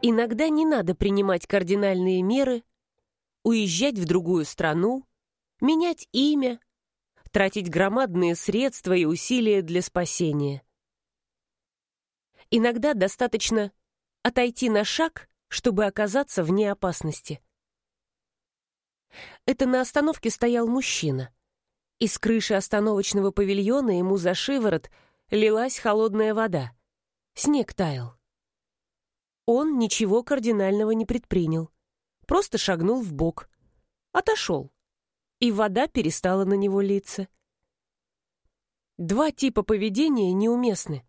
Иногда не надо принимать кардинальные меры, уезжать в другую страну, менять имя, тратить громадные средства и усилия для спасения. Иногда достаточно отойти на шаг, чтобы оказаться вне опасности. Это на остановке стоял мужчина. Из крыши остановочного павильона ему за шиворот лилась холодная вода. Снег таял. Он ничего кардинального не предпринял. Просто шагнул в бок, Отошел. И вода перестала на него литься. Два типа поведения неуместны.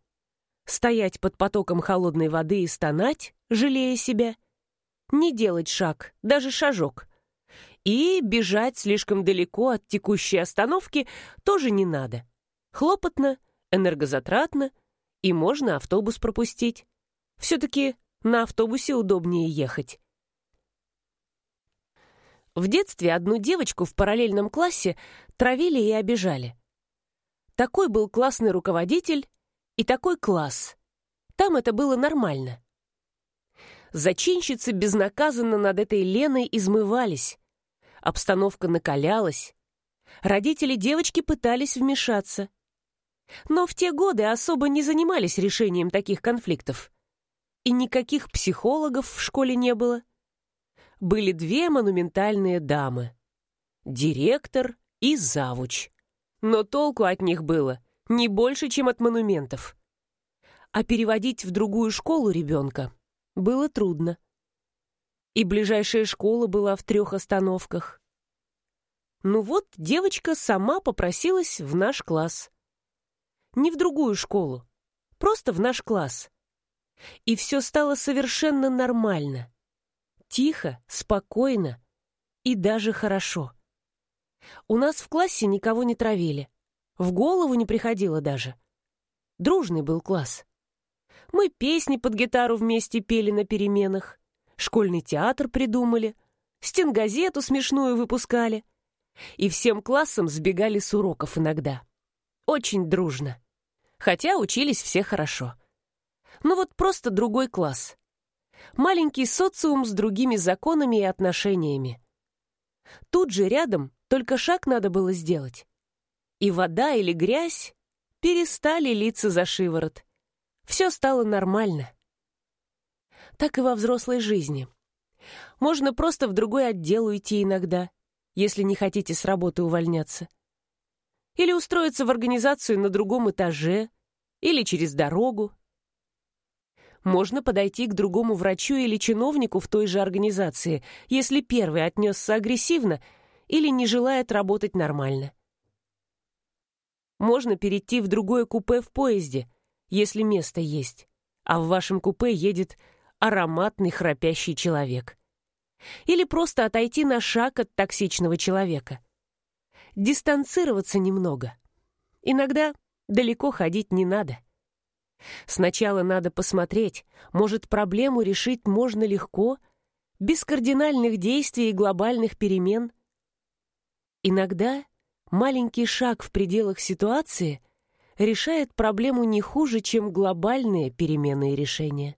Стоять под потоком холодной воды и стонать, жалея себя. Не делать шаг, даже шажок. И бежать слишком далеко от текущей остановки тоже не надо. Хлопотно, энергозатратно, и можно автобус пропустить. Все-таки на автобусе удобнее ехать. В детстве одну девочку в параллельном классе травили и обижали. Такой был классный руководитель и такой класс. Там это было нормально. Зачинщицы безнаказанно над этой Леной измывались. Обстановка накалялась. Родители девочки пытались вмешаться. Но в те годы особо не занимались решением таких конфликтов и никаких психологов в школе не было. Были две монументальные дамы — директор и завуч. Но толку от них было не больше, чем от монументов. А переводить в другую школу ребенка было трудно. И ближайшая школа была в трех остановках. Ну вот, девочка сама попросилась в наш класс. Не в другую школу, просто в наш класс и все стало совершенно нормально. Тихо, спокойно и даже хорошо. У нас в классе никого не травили. В голову не приходило даже. Дружный был класс. Мы песни под гитару вместе пели на переменах, школьный театр придумали, стенгазету смешную выпускали. И всем классом сбегали с уроков иногда. Очень дружно. Хотя учились все хорошо. Ну вот просто другой класс. Маленький социум с другими законами и отношениями. Тут же рядом только шаг надо было сделать. И вода или грязь перестали литься за шиворот. Все стало нормально. Так и во взрослой жизни. Можно просто в другой отдел уйти иногда, если не хотите с работы увольняться. Или устроиться в организацию на другом этаже, или через дорогу, можно подойти к другому врачу или чиновнику в той же организации, если первый отнесся агрессивно или не желает работать нормально. Можно перейти в другое купе в поезде, если место есть, а в вашем купе едет ароматный храпящий человек. Или просто отойти на шаг от токсичного человека. Дистанцироваться немного. Иногда далеко ходить не надо. Сначала надо посмотреть, может, проблему решить можно легко, без кардинальных действий и глобальных перемен. Иногда маленький шаг в пределах ситуации решает проблему не хуже, чем глобальные перемены и решения.